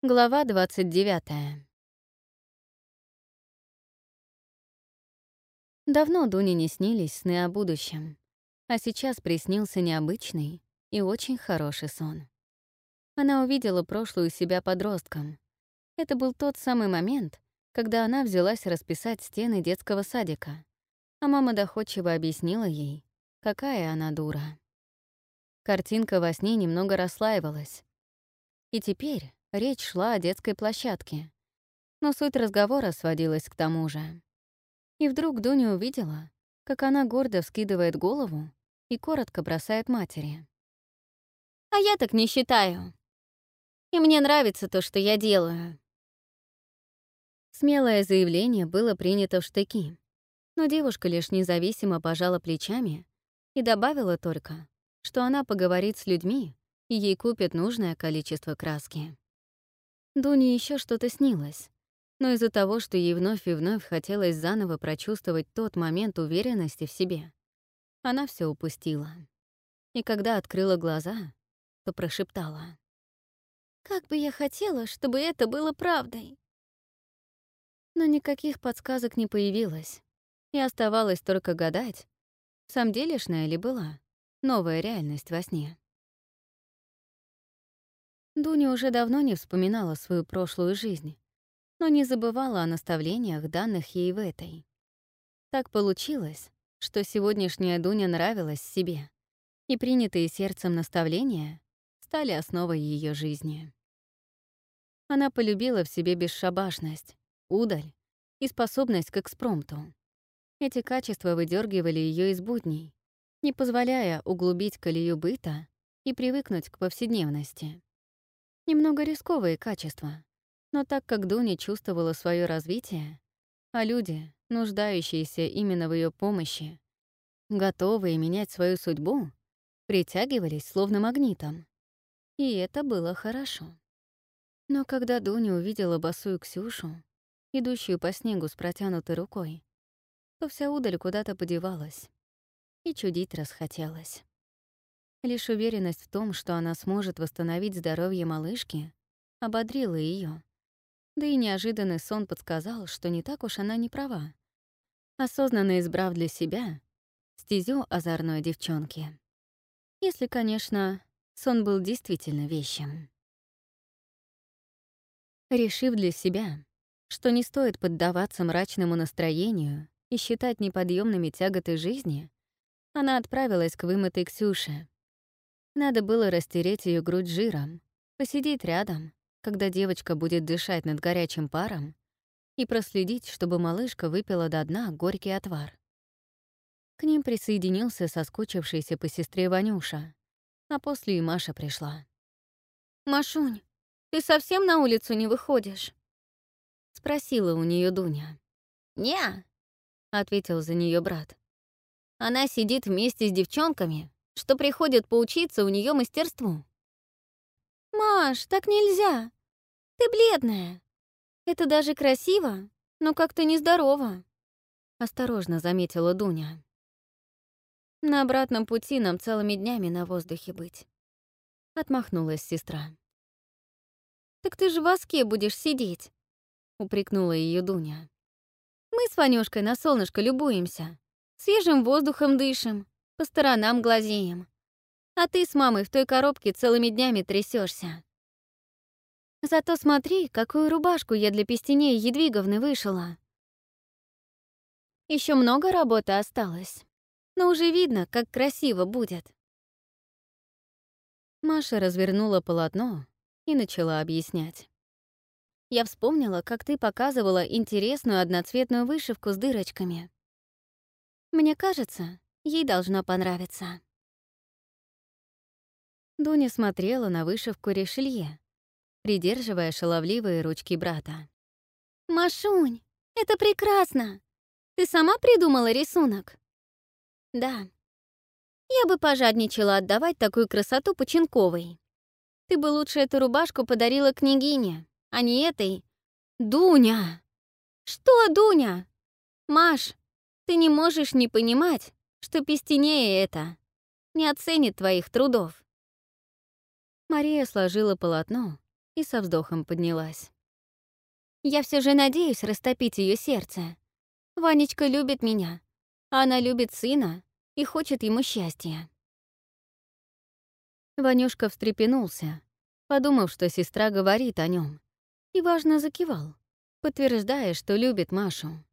Глава 29. Давно Дуне не снились сны о будущем, а сейчас приснился необычный и очень хороший сон. Она увидела прошлую себя подростком. Это был тот самый момент, когда она взялась расписать стены детского садика, а мама доходчиво объяснила ей, какая она дура. Картинка во сне немного расслаивалась. И теперь Речь шла о детской площадке. Но суть разговора сводилась к тому же. И вдруг Дуня увидела, как она гордо вскидывает голову и коротко бросает матери. «А я так не считаю. И мне нравится то, что я делаю». Смелое заявление было принято в штыки, но девушка лишь независимо пожала плечами и добавила только, что она поговорит с людьми, и ей купят нужное количество краски. Дуне еще что-то снилось. Но из-за того, что ей вновь и вновь хотелось заново прочувствовать тот момент уверенности в себе, она все упустила. И когда открыла глаза, то прошептала. «Как бы я хотела, чтобы это было правдой!» Но никаких подсказок не появилось, и оставалось только гадать, сам делишная ли была новая реальность во сне. Дуня уже давно не вспоминала свою прошлую жизнь, но не забывала о наставлениях, данных ей в этой. Так получилось, что сегодняшняя Дуня нравилась себе, и принятые сердцем наставления стали основой ее жизни. Она полюбила в себе бесшабашность, удаль и способность к экспромту. Эти качества выдергивали ее из будней, не позволяя углубить колею быта и привыкнуть к повседневности. Немного рисковые качества, но так как Дуня чувствовала свое развитие, а люди, нуждающиеся именно в ее помощи, готовые менять свою судьбу, притягивались словно магнитом. И это было хорошо. Но когда Дуня увидела босую Ксюшу, идущую по снегу с протянутой рукой, то вся удаль куда-то подевалась, и чудить расхотелось. Лишь уверенность в том, что она сможет восстановить здоровье малышки, ободрила ее. Да и неожиданный сон подсказал, что не так уж она не права, осознанно избрав для себя стезю озорной девчонки. Если, конечно, сон был действительно вещим. Решив для себя, что не стоит поддаваться мрачному настроению и считать неподъемными тяготы жизни, она отправилась к вымытой Ксюше, надо было растереть ее грудь жиром, посидеть рядом, когда девочка будет дышать над горячим паром, и проследить, чтобы малышка выпила до дна горький отвар. К ним присоединился соскучившийся по сестре Ванюша, а после и Маша пришла. «Машунь, ты совсем на улицу не выходишь?» — спросила у нее Дуня. «Не», — ответил за нее брат. «Она сидит вместе с девчонками, что приходят поучиться у нее мастерству. «Маш, так нельзя. Ты бледная. Это даже красиво, но как-то нездорово», — осторожно заметила Дуня. «На обратном пути нам целыми днями на воздухе быть», — отмахнулась сестра. «Так ты же в воске будешь сидеть», — упрекнула ее Дуня. «Мы с Ванюшкой на солнышко любуемся, свежим воздухом дышим, по сторонам глазеем. А ты с мамой в той коробке целыми днями трясешься. Зато смотри, какую рубашку я для Пестеней Едвиговны вышила. Еще много работы осталось, но уже видно, как красиво будет. Маша развернула полотно и начала объяснять. Я вспомнила, как ты показывала интересную одноцветную вышивку с дырочками. Мне кажется, Ей должно понравиться. Дуня смотрела на вышивку решелье, придерживая шаловливые ручки брата. «Машунь, это прекрасно! Ты сама придумала рисунок?» «Да. Я бы пожадничала отдавать такую красоту Починковой. Ты бы лучше эту рубашку подарила княгине, а не этой. Дуня!» «Что, Дуня? Маш, ты не можешь не понимать, что пестенее это не оценит твоих трудов. Мария сложила полотно и со вздохом поднялась. «Я все же надеюсь растопить ее сердце. Ванечка любит меня, а она любит сына и хочет ему счастья». Ванюшка встрепенулся, подумав, что сестра говорит о нем, и важно закивал, подтверждая, что любит Машу.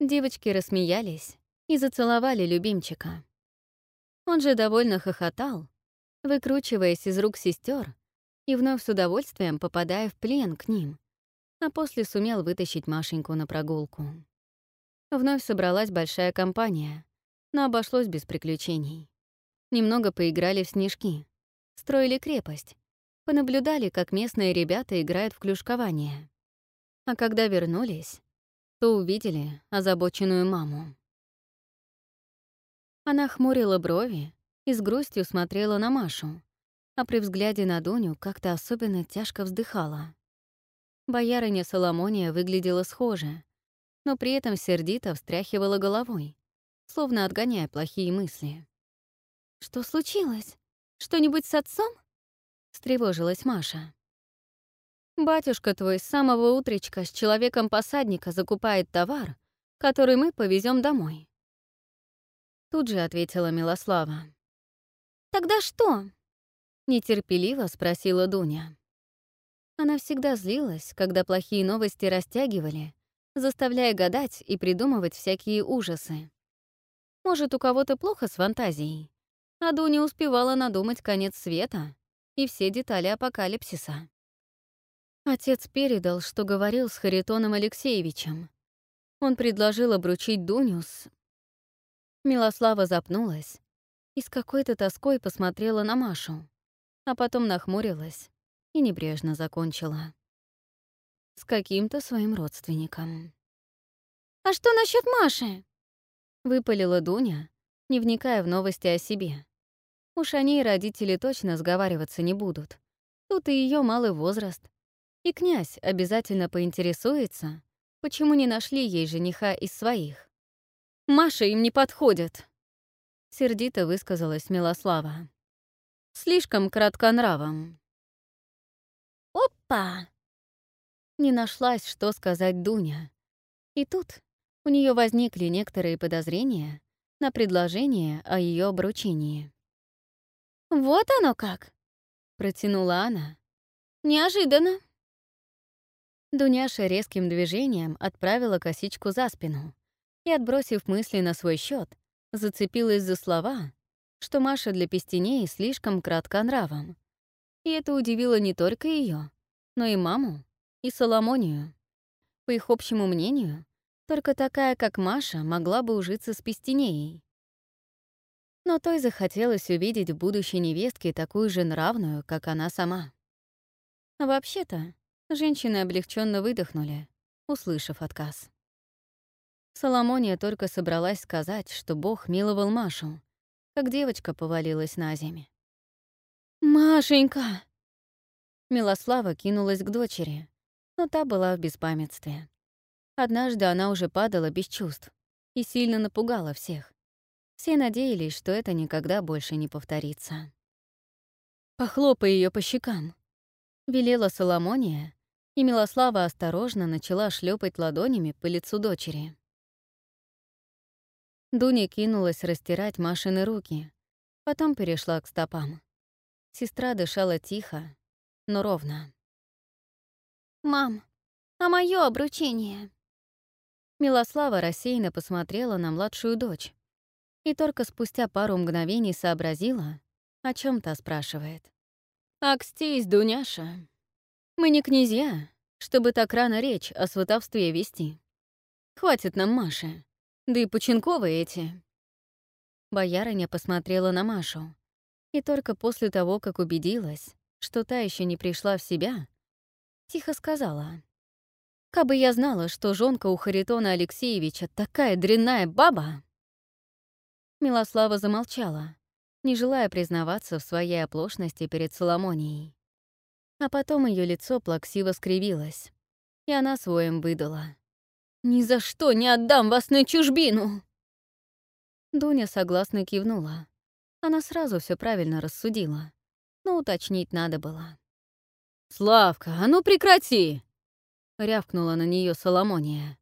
Девочки рассмеялись и зацеловали любимчика. Он же довольно хохотал, выкручиваясь из рук сестер и вновь с удовольствием попадая в плен к ним, а после сумел вытащить Машеньку на прогулку. Вновь собралась большая компания, но обошлось без приключений. Немного поиграли в снежки, строили крепость, понаблюдали, как местные ребята играют в клюшкование. А когда вернулись, то увидели озабоченную маму. Она хмурила брови и с грустью смотрела на Машу, а при взгляде на Дуню как-то особенно тяжко вздыхала. Боярыня Соломония выглядела схоже, но при этом сердито встряхивала головой, словно отгоняя плохие мысли. «Что случилось? Что-нибудь с отцом?» — встревожилась Маша. «Батюшка твой с самого утречка с человеком-посадника закупает товар, который мы повезем домой. Тут же ответила Милослава. «Тогда что?» — нетерпеливо спросила Дуня. Она всегда злилась, когда плохие новости растягивали, заставляя гадать и придумывать всякие ужасы. Может, у кого-то плохо с фантазией, а Дуня успевала надумать конец света и все детали апокалипсиса. Отец передал, что говорил с Харитоном Алексеевичем. Он предложил обручить Дуню с Милослава запнулась и с какой-то тоской посмотрела на Машу, а потом нахмурилась и небрежно закончила. С каким-то своим родственником. «А что насчет Маши?» — выпалила Дуня, не вникая в новости о себе. Уж они и родители точно сговариваться не будут. Тут и ее малый возраст. И князь обязательно поинтересуется, почему не нашли ей жениха из своих. Маша им не подходит», — сердито высказалась Милослава. «Слишком кратконравом». «Опа!» Не нашлась, что сказать Дуня. И тут у нее возникли некоторые подозрения на предложение о ее обручении. «Вот оно как!» — протянула она. «Неожиданно!» Дуняша резким движением отправила косичку за спину, и, отбросив мысли на свой счет, зацепилась за слова, что Маша для Пестеней слишком кратко нравом. И это удивило не только ее, но и маму, и Соломонию. По их общему мнению, только такая, как Маша, могла бы ужиться с Пестенеей. Но той захотелось увидеть в будущей невестке такую же нравную, как она сама. Вообще-то, женщины облегченно выдохнули, услышав отказ. Соломония только собралась сказать, что Бог миловал Машу, как девочка повалилась на землю. «Машенька!» Милослава кинулась к дочери, но та была в беспамятстве. Однажды она уже падала без чувств и сильно напугала всех. Все надеялись, что это никогда больше не повторится. «Похлопай ее по щекам», — велела Соломония, и Милослава осторожно начала шлепать ладонями по лицу дочери. Дуня кинулась растирать Машины руки, потом перешла к стопам. Сестра дышала тихо, но ровно. «Мам, а мое обручение?» Милослава рассеянно посмотрела на младшую дочь и только спустя пару мгновений сообразила, о чем та спрашивает. «Акстись, Дуняша. Мы не князья, чтобы так рано речь о сватовстве вести. Хватит нам Маши. Да и Поченковы эти. Боярыня посмотрела на Машу. И только после того, как убедилась, что та еще не пришла в себя, тихо сказала. «Кабы я знала, что жонка у Харитона Алексеевича такая дрянная баба!» Милослава замолчала, не желая признаваться в своей оплошности перед Соломонией. А потом ее лицо плаксиво скривилось, и она своим выдала. «Ни за что не отдам вас на чужбину!» Дуня согласно кивнула. Она сразу все правильно рассудила, но уточнить надо было. «Славка, а ну прекрати!» — рявкнула на нее Соломония.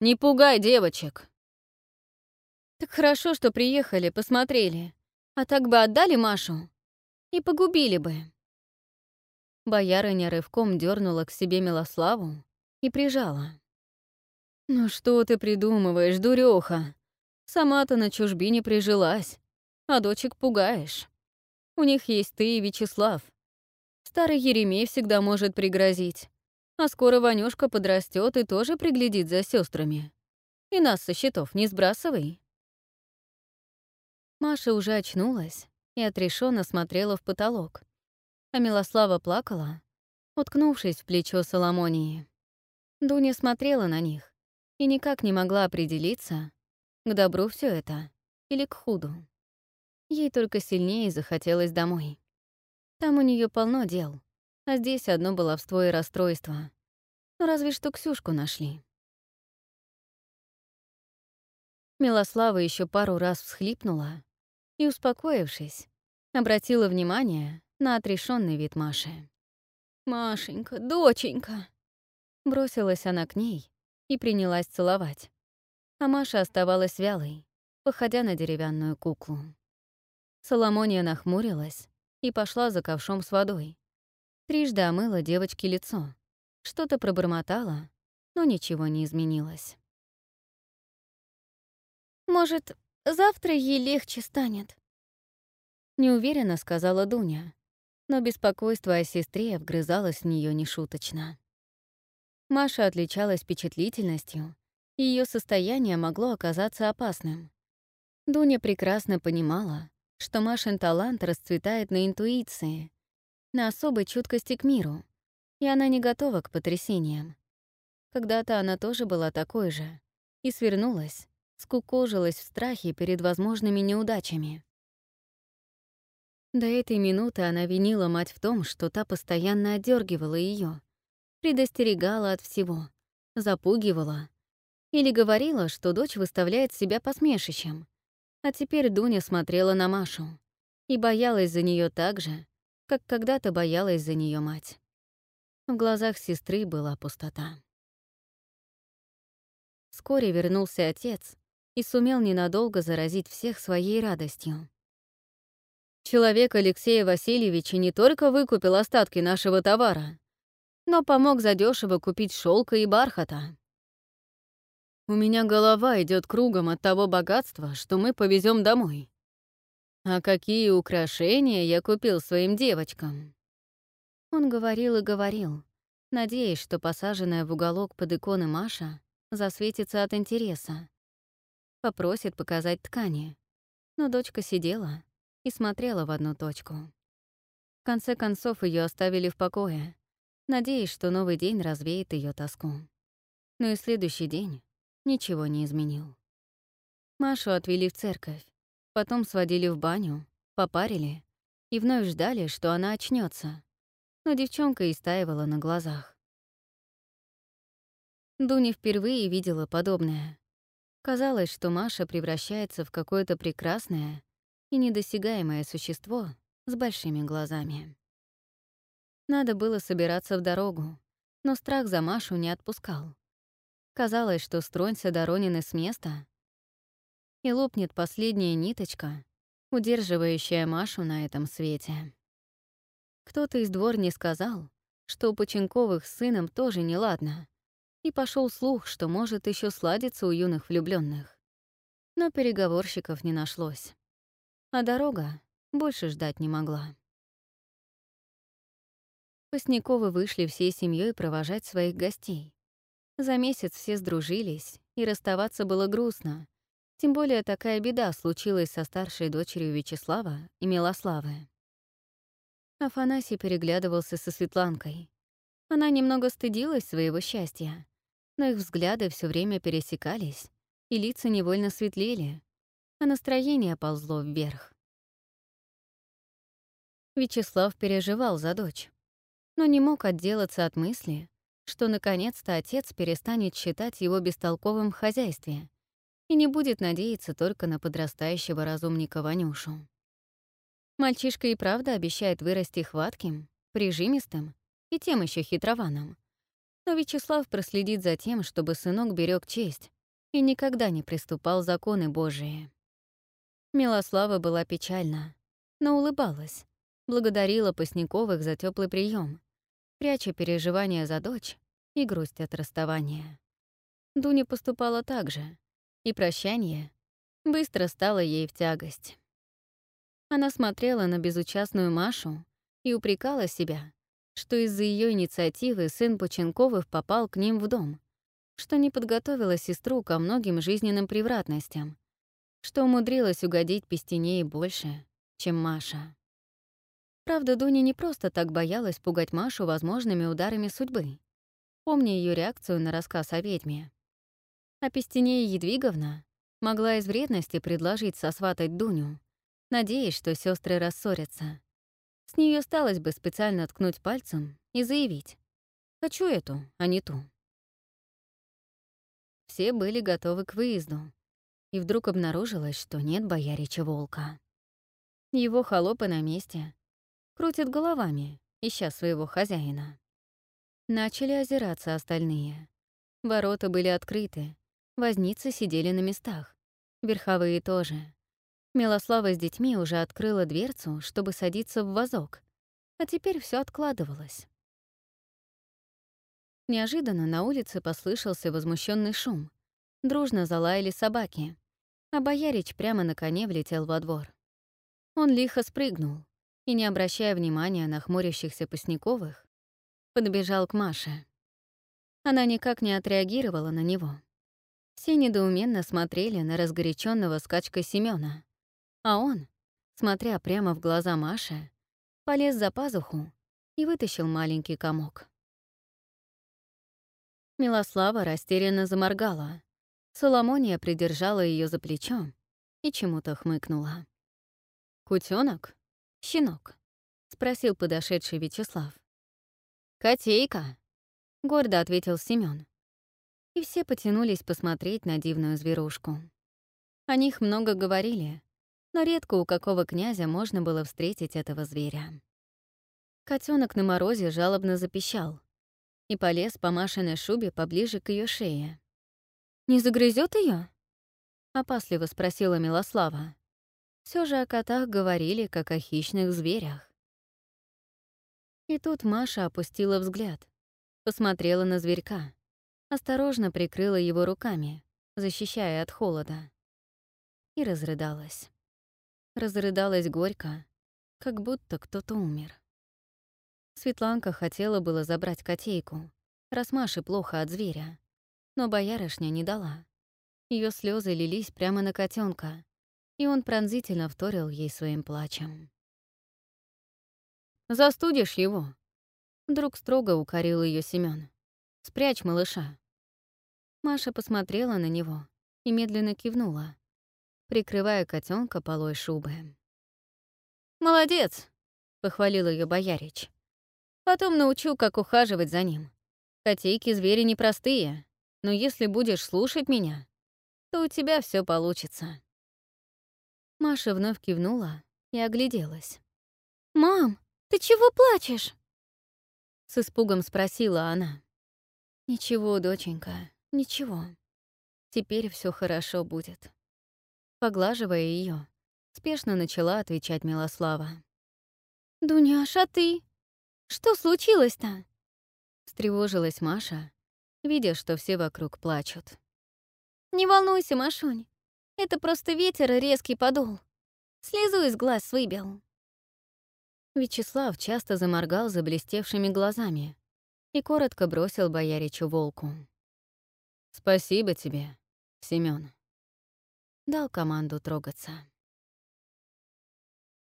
«Не пугай девочек!» «Так хорошо, что приехали, посмотрели. А так бы отдали Машу и погубили бы». Боярыня рывком дернула к себе Милославу и прижала. «Ну что ты придумываешь, дуреха? Сама-то на чужбине прижилась, а дочек пугаешь. У них есть ты и Вячеслав. Старый Еремей всегда может пригрозить. А скоро Ванюшка подрастет и тоже приглядит за сестрами. И нас со счетов не сбрасывай. Маша уже очнулась и отрешенно смотрела в потолок. А Милослава плакала, уткнувшись в плечо Соломонии. Дуня смотрела на них и никак не могла определиться, к добру все это или к худу. Ей только сильнее захотелось домой. Там у нее полно дел, а здесь одно баловство и расстройство. Ну разве что Ксюшку нашли. Милослава еще пару раз всхлипнула и, успокоившись, обратила внимание на отрешенный вид Маши. «Машенька, доченька!» Бросилась она к ней и принялась целовать. А Маша оставалась вялой, походя на деревянную куклу. Соломония нахмурилась и пошла за ковшом с водой. Трижды омыла девочке лицо. Что-то пробормотала, но ничего не изменилось. «Может, завтра ей легче станет?» Неуверенно сказала Дуня, но беспокойство о сестре вгрызалось в нее нешуточно. Маша отличалась впечатлительностью, и ее состояние могло оказаться опасным. Дуня прекрасно понимала, что Машин талант расцветает на интуиции, на особой чуткости к миру, и она не готова к потрясениям. Когда-то она тоже была такой же и свернулась, скукожилась в страхе перед возможными неудачами. До этой минуты она винила мать в том, что та постоянно отдергивала ее, предостерегала от всего, запугивала или говорила, что дочь выставляет себя посмешищем, а теперь Дуня смотрела на Машу и боялась за нее так же, как когда-то боялась за нее мать. В глазах сестры была пустота. Вскоре вернулся отец и сумел ненадолго заразить всех своей радостью. Человек Алексея Васильевича не только выкупил остатки нашего товара, но помог задешево купить шелка и бархата. У меня голова идет кругом от того богатства, что мы повезем домой. А какие украшения я купил своим девочкам? Он говорил и говорил, надеясь, что посаженная в уголок под иконы Маша засветится от интереса. Попросит показать ткани. Но дочка сидела и смотрела в одну точку. В конце концов ее оставили в покое, надеясь, что новый день развеет ее тоску. Но и следующий день ничего не изменил. Машу отвели в церковь, потом сводили в баню, попарили и вновь ждали, что она очнется. Но девчонка истаивала на глазах. Дуня впервые видела подобное. Казалось, что Маша превращается в какое-то прекрасное и недосягаемое существо с большими глазами. Надо было собираться в дорогу, но страх за Машу не отпускал. Казалось, что стронься Доронины с места, и лопнет последняя ниточка, удерживающая Машу на этом свете. Кто-то из дворни сказал, что у Поченковых с сыном тоже неладно, и пошел слух, что может еще сладиться у юных влюбленных. Но переговорщиков не нашлось. А дорога больше ждать не могла. Постняковы вышли всей семьей провожать своих гостей. За месяц все сдружились, и расставаться было грустно. Тем более такая беда случилась со старшей дочерью Вячеслава и Милославы. Афанасий переглядывался со Светланкой. Она немного стыдилась своего счастья, но их взгляды все время пересекались, и лица невольно светлели, а настроение ползло вверх. Вячеслав переживал за дочь, но не мог отделаться от мысли, что наконец-то отец перестанет считать его бестолковым в хозяйстве и не будет надеяться только на подрастающего разумника Ванюшу. Мальчишка и правда обещает вырасти хватким, прижимистым и тем еще хитрованом. Но Вячеслав проследит за тем, чтобы сынок берег честь и никогда не приступал законы Божии. Милослава была печальна, но улыбалась, благодарила Пасняковых за теплый прием, пряча переживания за дочь и грусть от расставания. Дуня поступала так же, и прощание быстро стало ей в тягость. Она смотрела на безучастную Машу и упрекала себя, что из-за ее инициативы сын Поченковых попал к ним в дом, что не подготовила сестру ко многим жизненным превратностям, что умудрилась угодить Пестенее больше, чем Маша. Правда, Дуня не просто так боялась пугать Машу возможными ударами судьбы, помня ее реакцию на рассказ о ведьме. А Пестенея Едвиговна могла из вредности предложить сосватать Дуню, надеясь, что сестры рассорятся. С нее сталось бы специально ткнуть пальцем и заявить «Хочу эту, а не ту». Все были готовы к выезду, и вдруг обнаружилось, что нет боярича волка. Его холопы на месте, крутят головами, ища своего хозяина. Начали озираться остальные. Ворота были открыты, возницы сидели на местах, верховые тоже. Милослава с детьми уже открыла дверцу, чтобы садиться в вазок, а теперь все откладывалось. Неожиданно на улице послышался возмущенный шум. Дружно залаяли собаки, а боярич прямо на коне влетел во двор. Он лихо спрыгнул и, не обращая внимания на хмурящихся Пасняковых, подбежал к Маше. Она никак не отреагировала на него. Все недоуменно смотрели на разгоряченного скачка Семёна, а он, смотря прямо в глаза Маше, полез за пазуху и вытащил маленький комок. Милослава растерянно заморгала. Соломония придержала ее за плечо и чему-то хмыкнула. «Кутёнок? Щенок?» — спросил подошедший Вячеслав. «Котейка!» — гордо ответил Семён. И все потянулись посмотреть на дивную зверушку. О них много говорили, но редко у какого князя можно было встретить этого зверя. Котенок на морозе жалобно запищал, и полез по Машиной шубе поближе к ее шее. «Не загрызет ее? опасливо спросила Милослава. Все же о котах говорили, как о хищных зверях. И тут Маша опустила взгляд, посмотрела на зверька, осторожно прикрыла его руками, защищая от холода, и разрыдалась. Разрыдалась горько, как будто кто-то умер. Светланка хотела было забрать котейку, раз Маше плохо от зверя, но боярышня не дала. Ее слезы лились прямо на котенка, и он пронзительно вторил ей своим плачем. «Застудишь его!» Вдруг строго укорил ее Семён. «Спрячь малыша». Маша посмотрела на него и медленно кивнула, прикрывая котенка полой шубы. «Молодец!» — похвалил ее боярич. Потом научу, как ухаживать за ним. Котейки звери непростые, но если будешь слушать меня, то у тебя все получится. Маша вновь кивнула и огляделась. «Мам, ты чего плачешь?» С испугом спросила она. «Ничего, доченька, ничего. Теперь все хорошо будет». Поглаживая ее, спешно начала отвечать Милослава. «Дуняш, а ты? Что случилось-то?» Встревожилась Маша, видя, что все вокруг плачут. «Не волнуйся, Машунь. Это просто ветер резкий подул. Слезу из глаз выбил». Вячеслав часто заморгал заблестевшими глазами и коротко бросил бояричу волку. «Спасибо тебе, Семён». Дал команду трогаться.